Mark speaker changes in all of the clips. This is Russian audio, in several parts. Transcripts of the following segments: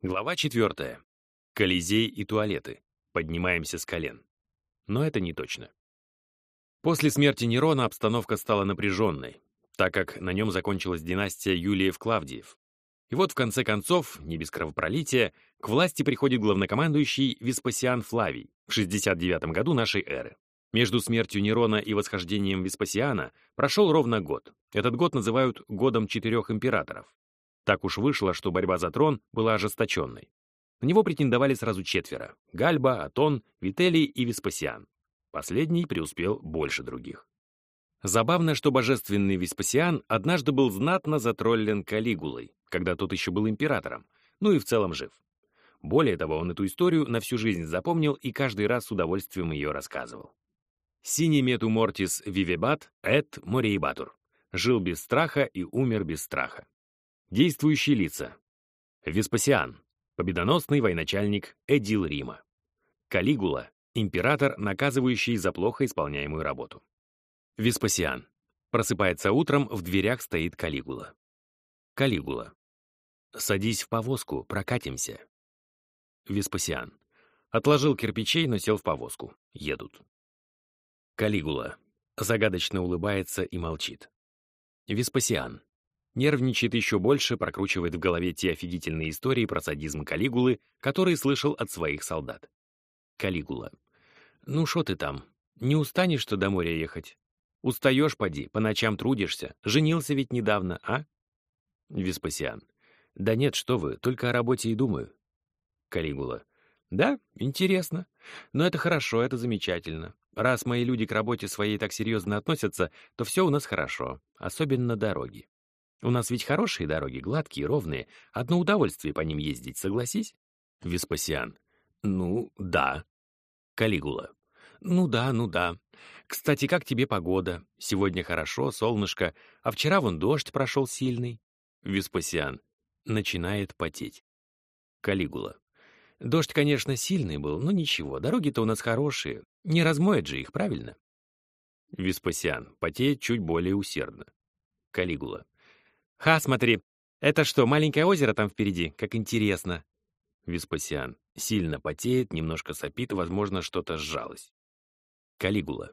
Speaker 1: Глава 4. Колизей и туалеты. Поднимаемся с колен. Но это не точно. После смерти Нерона обстановка стала напряженной, так как на нем закончилась династия Юлиев-Клавдиев. И вот в конце концов, не без кровопролития, к власти приходит главнокомандующий Веспасиан Флавий в 69 году нашей эры. Между смертью Нерона и восхождением Веспасиана прошел ровно год. Этот год называют «годом четырех императоров». Так уж вышло, что борьба за трон была ожесточенной. На него претендовали сразу четверо — Гальба, Атон, Вителий и Веспасиан. Последний преуспел больше других. Забавно, что божественный Веспасиан однажды был знатно затроллен Калигулой, когда тот еще был императором, ну и в целом жив. Более того, он эту историю на всю жизнь запомнил и каждый раз с удовольствием ее рассказывал. Синий мету мортис вивебат эт мориебатур. Жил без страха и умер без страха. Действующие лица. Веспасиан, победоносный военачальник Эдил Рима. Калигула, император, наказывающий за плохо исполняемую работу. Веспасиан. Просыпается утром, в дверях стоит Калигула. Калигула. «Садись в повозку, прокатимся». Веспасиан. Отложил кирпичей, но сел в повозку. Едут. Калигула. Загадочно улыбается и молчит. Веспасиан. Нервничает еще больше, прокручивает в голове те офигительные истории про садизм Калигулы, которые слышал от своих солдат. Калигула. «Ну что ты там? Не устанешь, что до моря ехать? Устаешь, поди, по ночам трудишься. Женился ведь недавно, а?» Веспасиан. «Да нет, что вы, только о работе и думаю». Калигула. «Да, интересно. Но это хорошо, это замечательно. Раз мои люди к работе своей так серьезно относятся, то все у нас хорошо, особенно дороги. У нас ведь хорошие дороги, гладкие, ровные. Одно удовольствие по ним ездить, согласись? Веспасиан. Ну, да. Калигула. Ну да, ну да. Кстати, как тебе погода? Сегодня хорошо, солнышко, а вчера вон дождь прошел сильный. Веспасиан. Начинает потеть. Калигула. Дождь, конечно, сильный был, но ничего, дороги-то у нас хорошие. Не размоет же их, правильно? Веспасиан потеет чуть более усердно. Калигула. «Ха, смотри, это что, маленькое озеро там впереди? Как интересно!» Веспасиан. Сильно потеет, немножко сопит, возможно, что-то сжалось. Калигула.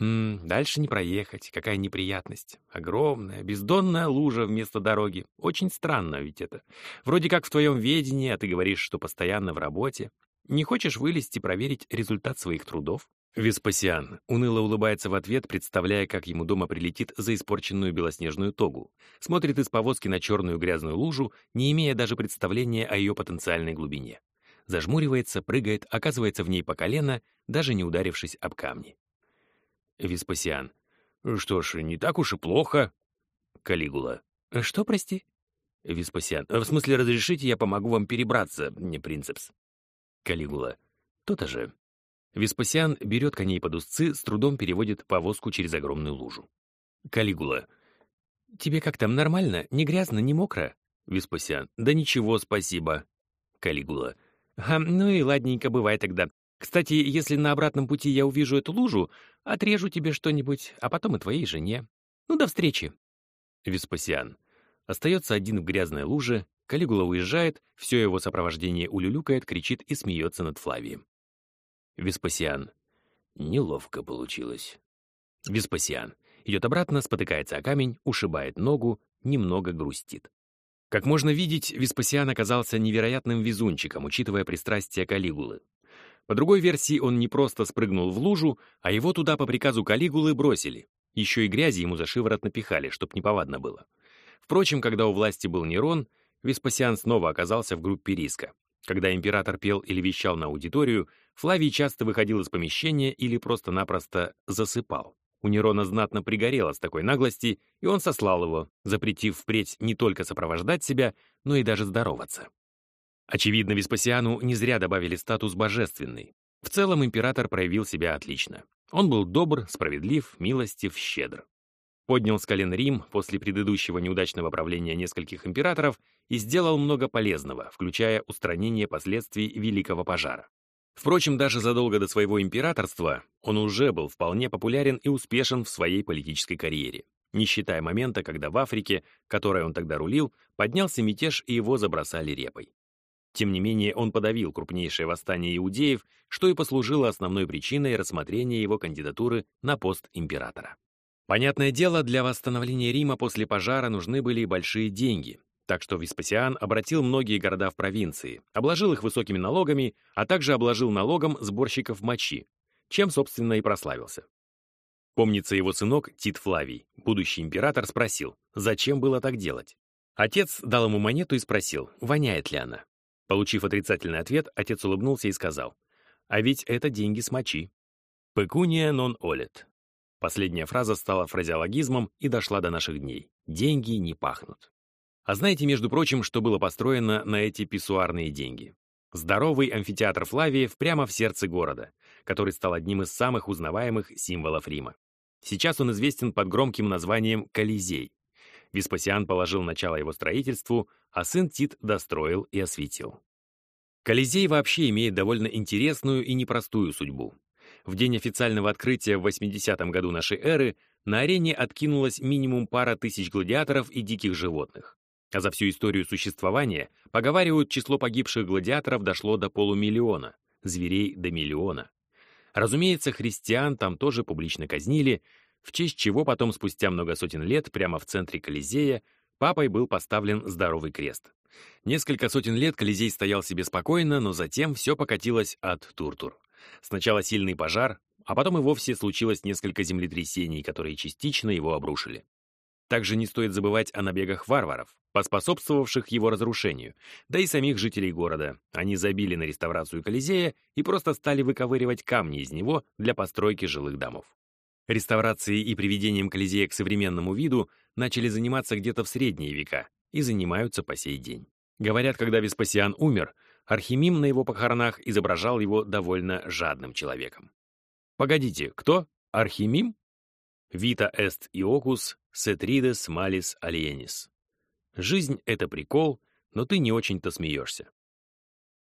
Speaker 1: М дальше не проехать, какая неприятность. Огромная, бездонная лужа вместо дороги. Очень странно ведь это. Вроде как в твоем ведении, а ты говоришь, что постоянно в работе. Не хочешь вылезти, проверить результат своих трудов? Веспасиан уныло улыбается в ответ, представляя, как ему дома прилетит за испорченную белоснежную тогу. Смотрит из повозки на черную грязную лужу, не имея даже представления о ее потенциальной глубине. Зажмуривается, прыгает, оказывается в ней по колено, даже не ударившись об камни. Веспасиан. Что ж, не так уж и плохо. Калигула. Что, прости? Веспасиан. В смысле, разрешите, я помогу вам перебраться, не принцепс. Калигула. То-то же. Веспасиан берет коней под узцы, с трудом переводит повозку через огромную лужу. Калигула. «Тебе как там, нормально? Не грязно, не мокро?» Веспасиан. «Да ничего, спасибо». Калигула. «А, ну и ладненько, бывай тогда. Кстати, если на обратном пути я увижу эту лужу, отрежу тебе что-нибудь, а потом и твоей жене. Ну, до встречи». Веспасиан. Остается один в грязной луже, Калигула уезжает, все его сопровождение улюлюкает, кричит и смеется над Флавием. Веспасиан. Неловко получилось. Веспасиан. Идет обратно, спотыкается о камень, ушибает ногу, немного грустит. Как можно видеть, Веспасиан оказался невероятным везунчиком, учитывая пристрастие Калигулы. По другой версии, он не просто спрыгнул в лужу, а его туда по приказу Калигулы бросили. Еще и грязи ему за шиворот напихали, чтоб неповадно было. Впрочем, когда у власти был Нерон, Веспасиан снова оказался в группе риска. Когда император пел или вещал на аудиторию, Флавий часто выходил из помещения или просто-напросто засыпал. У Нерона знатно пригорело с такой наглости, и он сослал его, запретив впредь не только сопровождать себя, но и даже здороваться. Очевидно, Веспасиану не зря добавили статус божественный. В целом император проявил себя отлично. Он был добр, справедлив, милостив, щедр поднял с колен Рим после предыдущего неудачного правления нескольких императоров и сделал много полезного, включая устранение последствий Великого пожара. Впрочем, даже задолго до своего императорства он уже был вполне популярен и успешен в своей политической карьере, не считая момента, когда в Африке, которой он тогда рулил, поднялся мятеж и его забросали репой. Тем не менее, он подавил крупнейшее восстание иудеев, что и послужило основной причиной рассмотрения его кандидатуры на пост императора. Понятное дело, для восстановления Рима после пожара нужны были большие деньги, так что Веспасиан обратил многие города в провинции, обложил их высокими налогами, а также обложил налогом сборщиков мочи, чем, собственно, и прославился. Помнится, его сынок Тит Флавий, будущий император, спросил, зачем было так делать. Отец дал ему монету и спросил, воняет ли она. Получив отрицательный ответ, отец улыбнулся и сказал, «А ведь это деньги с мочи». «Пекуния нон олет». Последняя фраза стала фразеологизмом и дошла до наших дней. «Деньги не пахнут». А знаете, между прочим, что было построено на эти писсуарные деньги? Здоровый амфитеатр Флавиев прямо в сердце города, который стал одним из самых узнаваемых символов Рима. Сейчас он известен под громким названием Колизей. Веспасиан положил начало его строительству, а сын Тит достроил и осветил. Колизей вообще имеет довольно интересную и непростую судьбу. В день официального открытия в 80-м году нашей эры на арене откинулось минимум пара тысяч гладиаторов и диких животных. А за всю историю существования, поговаривают, число погибших гладиаторов дошло до полумиллиона, зверей до миллиона. Разумеется, христиан там тоже публично казнили, в честь чего потом спустя много сотен лет прямо в центре Колизея папой был поставлен здоровый крест. Несколько сотен лет Колизей стоял себе спокойно, но затем все покатилось от Туртур. Сначала сильный пожар, а потом и вовсе случилось несколько землетрясений, которые частично его обрушили. Также не стоит забывать о набегах варваров, поспособствовавших его разрушению, да и самих жителей города. Они забили на реставрацию Колизея и просто стали выковыривать камни из него для постройки жилых домов. Реставрацией и приведением Колизея к современному виду начали заниматься где-то в средние века и занимаются по сей день. Говорят, когда Веспасиан умер, Архимим на его похоронах изображал его довольно жадным человеком. Погодите, кто? Архимим? Vita est iocus setrides malis alienis. Жизнь — это прикол, но ты не очень-то смеешься.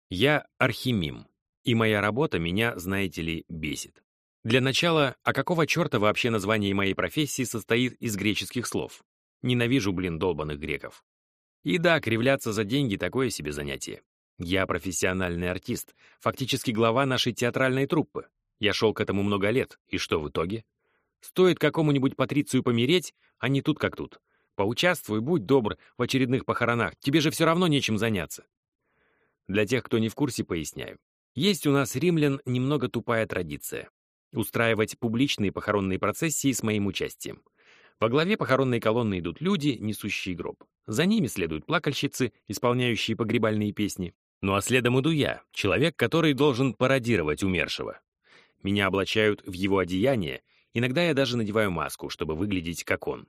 Speaker 1: Я архимим, и моя работа меня, знаете ли, бесит. Для начала, а какого черта вообще название моей профессии состоит из греческих слов? Ненавижу, блин, долбанных греков. И да, кривляться за деньги — такое себе занятие. Я профессиональный артист, фактически глава нашей театральной труппы. Я шел к этому много лет, и что в итоге? Стоит какому-нибудь патрицию помереть, а не тут как тут. Поучаствуй, будь добр, в очередных похоронах, тебе же все равно нечем заняться. Для тех, кто не в курсе, поясняю. Есть у нас, римлян, немного тупая традиция. Устраивать публичные похоронные процессии с моим участием. Во главе похоронной колонны идут люди, несущие гроб. За ними следуют плакальщицы, исполняющие погребальные песни. Ну а следом иду я, человек, который должен пародировать умершего. Меня облачают в его одеяние Иногда я даже надеваю маску, чтобы выглядеть как он.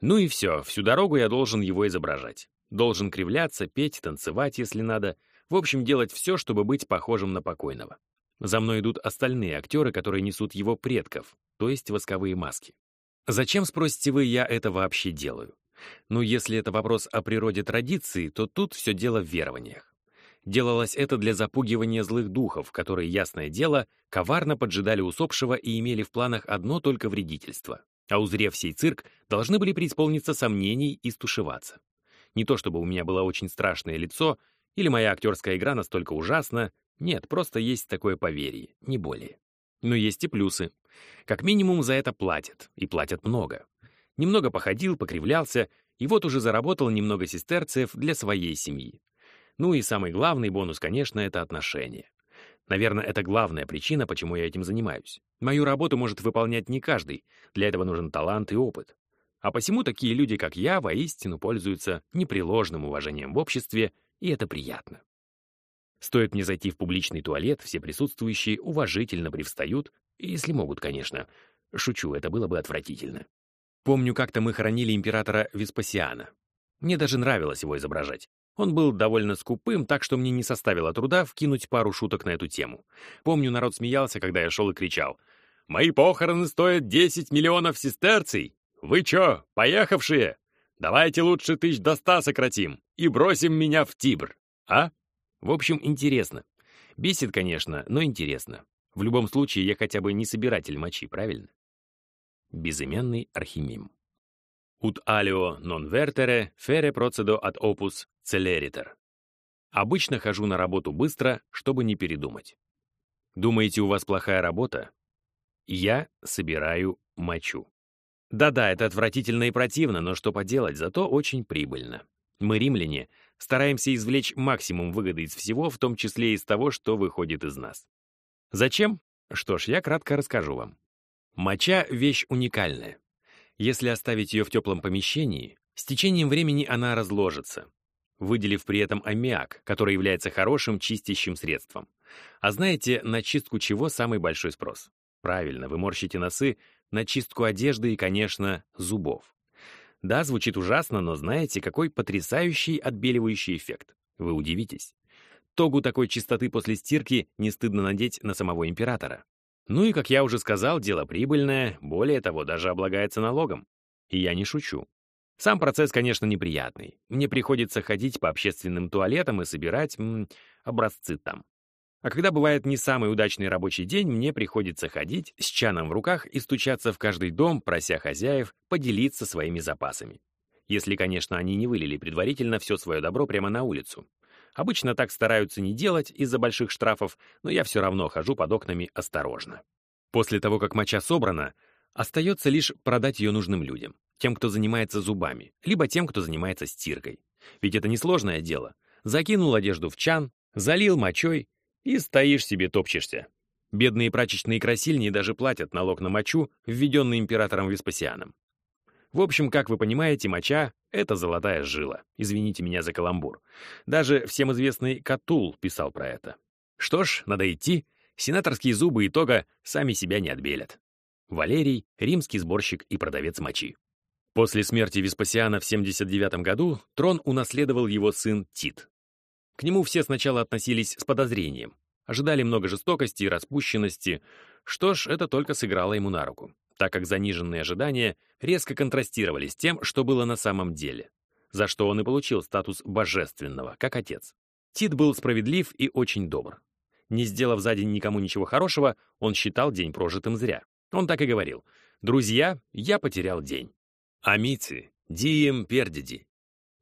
Speaker 1: Ну и все, всю дорогу я должен его изображать. Должен кривляться, петь, танцевать, если надо. В общем, делать все, чтобы быть похожим на покойного. За мной идут остальные актеры, которые несут его предков, то есть восковые маски. Зачем, спросите вы, я это вообще делаю? Ну, если это вопрос о природе традиции, то тут все дело в верованиях. Делалось это для запугивания злых духов, которые, ясное дело, коварно поджидали усопшего и имели в планах одно только вредительство. А узрев сей цирк, должны были преисполниться сомнений и стушеваться. Не то чтобы у меня было очень страшное лицо, или моя актерская игра настолько ужасна, нет, просто есть такое поверье, не более. Но есть и плюсы. Как минимум за это платят, и платят много. Немного походил, покривлялся, и вот уже заработал немного сестерцев для своей семьи. Ну и самый главный бонус, конечно, это отношения. Наверное, это главная причина, почему я этим занимаюсь. Мою работу может выполнять не каждый, для этого нужен талант и опыт. А посему такие люди, как я, воистину пользуются непреложным уважением в обществе, и это приятно. Стоит мне зайти в публичный туалет, все присутствующие уважительно привстают, если могут, конечно. Шучу, это было бы отвратительно. Помню, как-то мы хоронили императора Веспасиана. Мне даже нравилось его изображать. Он был довольно скупым, так что мне не составило труда вкинуть пару шуток на эту тему. Помню, народ смеялся, когда я шел и кричал. «Мои похороны стоят 10 миллионов сестерций! Вы чё, поехавшие? Давайте лучше тысяч до ста сократим и бросим меня в Тибр, а?» В общем, интересно. Бесит, конечно, но интересно. В любом случае, я хотя бы не собиратель мочи, правильно? Безымянный Архимим. Ut alio non vertere, fere procedo ad opus celeriter. Обычно хожу на работу быстро, чтобы не передумать. Думаете, у вас плохая работа? Я собираю мочу. Да-да, это отвратительно и противно, но что поделать, зато очень прибыльно. Мы, римляне, стараемся извлечь максимум выгоды из всего, в том числе из того, что выходит из нас. Зачем? Что ж, я кратко расскажу вам. Моча — вещь уникальная. Если оставить ее в теплом помещении, с течением времени она разложится, выделив при этом аммиак, который является хорошим чистящим средством. А знаете, на чистку чего самый большой спрос? Правильно, вы морщите носы на чистку одежды и, конечно, зубов. Да, звучит ужасно, но знаете, какой потрясающий отбеливающий эффект. Вы удивитесь. Тогу такой чистоты после стирки не стыдно надеть на самого императора. Ну и, как я уже сказал, дело прибыльное, более того, даже облагается налогом. И я не шучу. Сам процесс, конечно, неприятный. Мне приходится ходить по общественным туалетам и собирать м, образцы там. А когда бывает не самый удачный рабочий день, мне приходится ходить с чаном в руках и стучаться в каждый дом, прося хозяев поделиться своими запасами. Если, конечно, они не вылили предварительно все свое добро прямо на улицу. Обычно так стараются не делать из-за больших штрафов, но я все равно хожу под окнами осторожно. После того, как моча собрана, остается лишь продать ее нужным людям, тем, кто занимается зубами, либо тем, кто занимается стиркой. Ведь это несложное дело. Закинул одежду в чан, залил мочой и стоишь себе топчешься. Бедные прачечные красильни даже платят налог на мочу, введенный императором Веспасианом. В общем, как вы понимаете, моча — это золотая жила. Извините меня за каламбур. Даже всем известный Катул писал про это. Что ж, надо идти. Сенаторские зубы и тога сами себя не отбелят. Валерий — римский сборщик и продавец мочи. После смерти Веспасиана в 79 году трон унаследовал его сын Тит. К нему все сначала относились с подозрением, ожидали много жестокости и распущенности. Что ж, это только сыграло ему на руку, так как заниженные ожидания резко контрастировали с тем, что было на самом деле, за что он и получил статус божественного, как отец. Тит был справедлив и очень добр. Не сделав за день никому ничего хорошего, он считал день прожитым зря. Он так и говорил, «Друзья, я потерял день». Амици, дием пердиди,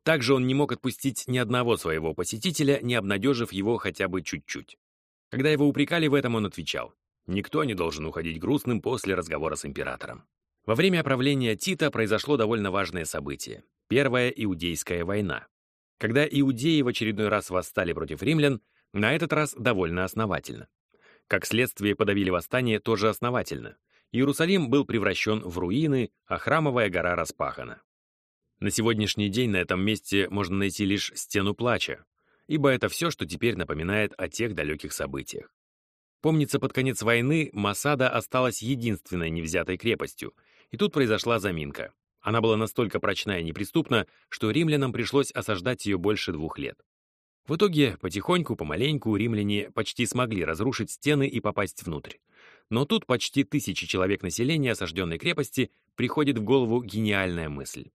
Speaker 1: также он не мог отпустить ни одного своего посетителя, не обнадежив его хотя бы чуть-чуть. Когда его упрекали в этом, он отвечал, «Никто не должен уходить грустным после разговора с императором». Во время правления Тита произошло довольно важное событие — Первая Иудейская война. Когда иудеи в очередной раз восстали против римлян, на этот раз довольно основательно. Как следствие подавили восстание тоже основательно. Иерусалим был превращен в руины, а храмовая гора распахана. На сегодняшний день на этом месте можно найти лишь стену плача, ибо это все, что теперь напоминает о тех далеких событиях. Помнится, под конец войны Масада осталась единственной невзятой крепостью, и тут произошла заминка. Она была настолько прочна и неприступна, что римлянам пришлось осаждать ее больше двух лет. В итоге, потихоньку, помаленьку, римляне почти смогли разрушить стены и попасть внутрь. Но тут почти тысячи человек населения осажденной крепости приходит в голову гениальная мысль.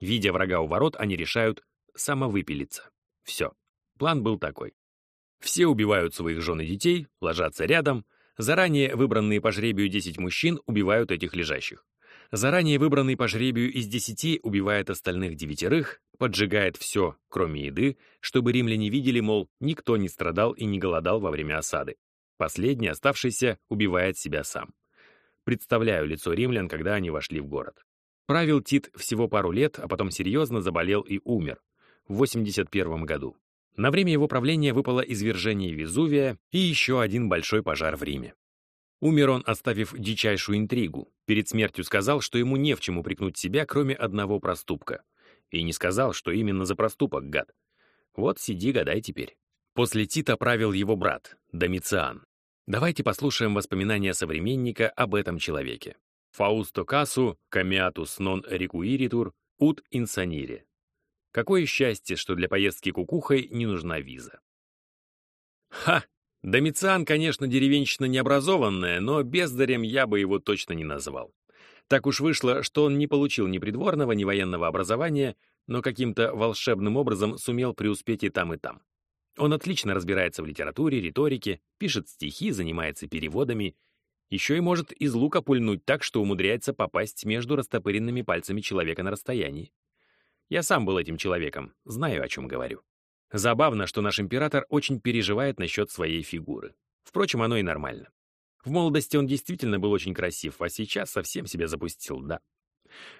Speaker 1: Видя врага у ворот, они решают самовыпилиться. Все. План был такой. Все убивают своих жен и детей, ложатся рядом. Заранее выбранные по жребию 10 мужчин убивают этих лежащих. Заранее выбранный по жребию из 10 убивает остальных девятерых, поджигает все, кроме еды, чтобы римляне видели, мол, никто не страдал и не голодал во время осады. Последний, оставшийся, убивает себя сам. Представляю лицо римлян, когда они вошли в город. Правил Тит всего пару лет, а потом серьезно заболел и умер в 81 году. На время его правления выпало извержение Везувия и еще один большой пожар в Риме. Умер он, оставив дичайшую интригу. Перед смертью сказал, что ему не в чем упрекнуть себя, кроме одного проступка. И не сказал, что именно за проступок, гад. Вот сиди, гадай теперь. После Тита правил его брат, Домициан. Давайте послушаем воспоминания современника об этом человеке. Фаусто касу, камиатус нон рекуиритур, ут инсанире. Какое счастье, что для поездки кукухой не нужна виза. Ха! Домициан, конечно, деревенщина необразованная, но бездарем я бы его точно не назвал. Так уж вышло, что он не получил ни придворного, ни военного образования, но каким-то волшебным образом сумел преуспеть и там, и там. Он отлично разбирается в литературе, риторике, пишет стихи, занимается переводами еще и может из лука пульнуть так, что умудряется попасть между растопыренными пальцами человека на расстоянии. Я сам был этим человеком, знаю, о чем говорю. Забавно, что наш император очень переживает насчет своей фигуры. Впрочем, оно и нормально. В молодости он действительно был очень красив, а сейчас совсем себя запустил, да.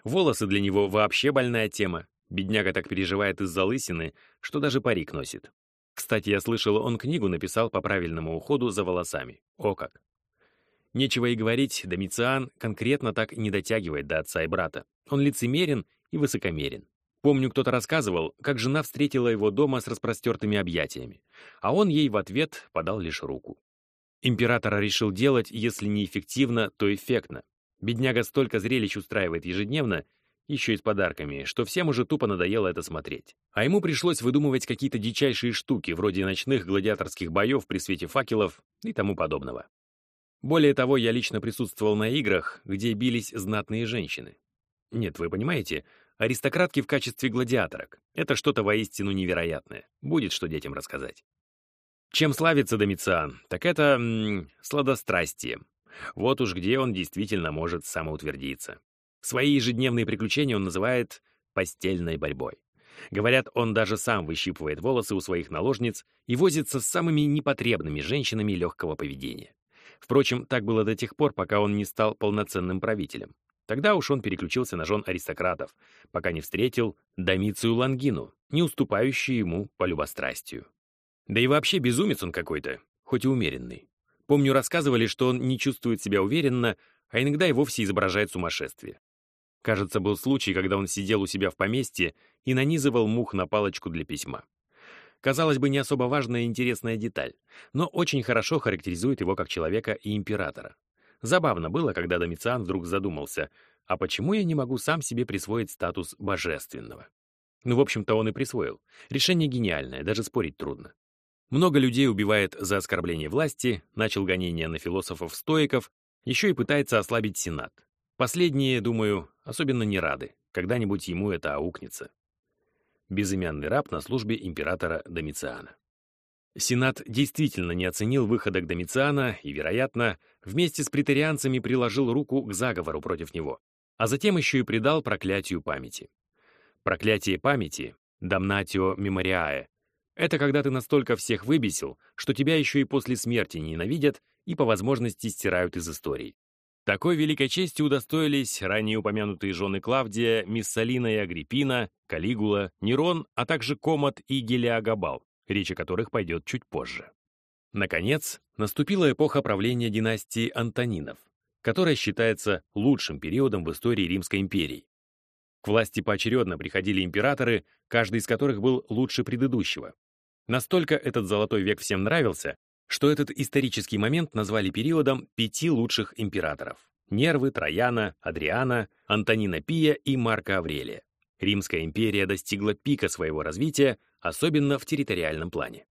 Speaker 1: Волосы для него вообще больная тема. Бедняга так переживает из-за лысины, что даже парик носит. Кстати, я слышал, он книгу написал по правильному уходу за волосами. О как! Нечего и говорить, Домициан конкретно так не дотягивает до отца и брата. Он лицемерен и высокомерен. Помню, кто-то рассказывал, как жена встретила его дома с распростертыми объятиями, а он ей в ответ подал лишь руку. Император решил делать, если не эффективно, то эффектно. Бедняга столько зрелищ устраивает ежедневно, еще и с подарками, что всем уже тупо надоело это смотреть. А ему пришлось выдумывать какие-то дичайшие штуки, вроде ночных гладиаторских боев при свете факелов и тому подобного. Более того, я лично присутствовал на играх, где бились знатные женщины. Нет, вы понимаете, аристократки в качестве гладиаторок — это что-то воистину невероятное. Будет что детям рассказать. Чем славится Домициан, так это м сладострастием. Вот уж где он действительно может самоутвердиться. Свои ежедневные приключения он называет постельной борьбой. Говорят, он даже сам выщипывает волосы у своих наложниц и возится с самыми непотребными женщинами легкого поведения. Впрочем, так было до тех пор, пока он не стал полноценным правителем. Тогда уж он переключился на жен аристократов, пока не встретил Домицию Лангину, не уступающую ему по любострастию. Да и вообще безумец он какой-то, хоть и умеренный. Помню, рассказывали, что он не чувствует себя уверенно, а иногда и вовсе изображает сумасшествие. Кажется, был случай, когда он сидел у себя в поместье и нанизывал мух на палочку для письма. Казалось бы, не особо важная и интересная деталь, но очень хорошо характеризует его как человека и императора. Забавно было, когда Домициан вдруг задумался, а почему я не могу сам себе присвоить статус божественного? Ну, в общем-то, он и присвоил. Решение гениальное, даже спорить трудно. Много людей убивает за оскорбление власти, начал гонения на философов-стоиков, еще и пытается ослабить Сенат. Последние, думаю, особенно не рады. Когда-нибудь ему это аукнется безымянный раб на службе императора Домициана. Сенат действительно не оценил выходок Домициана и, вероятно, вместе с претарианцами приложил руку к заговору против него, а затем еще и предал проклятию памяти. Проклятие памяти, damnatio memoriae, это когда ты настолько всех выбесил, что тебя еще и после смерти ненавидят и по возможности стирают из истории. Такой великой чести удостоились ранее упомянутые жены Клавдия, Миссалина и Агриппина, Калигула, Нерон, а также Комат и Гелиагабал, речь о которых пойдет чуть позже. Наконец, наступила эпоха правления династии Антонинов, которая считается лучшим периодом в истории Римской империи. К власти поочередно приходили императоры, каждый из которых был лучше предыдущего. Настолько этот золотой век всем нравился, что этот исторический момент назвали периодом пяти лучших императоров — Нервы, Трояна, Адриана, Антонина Пия и Марка Аврелия. Римская империя достигла пика своего развития, особенно в территориальном плане.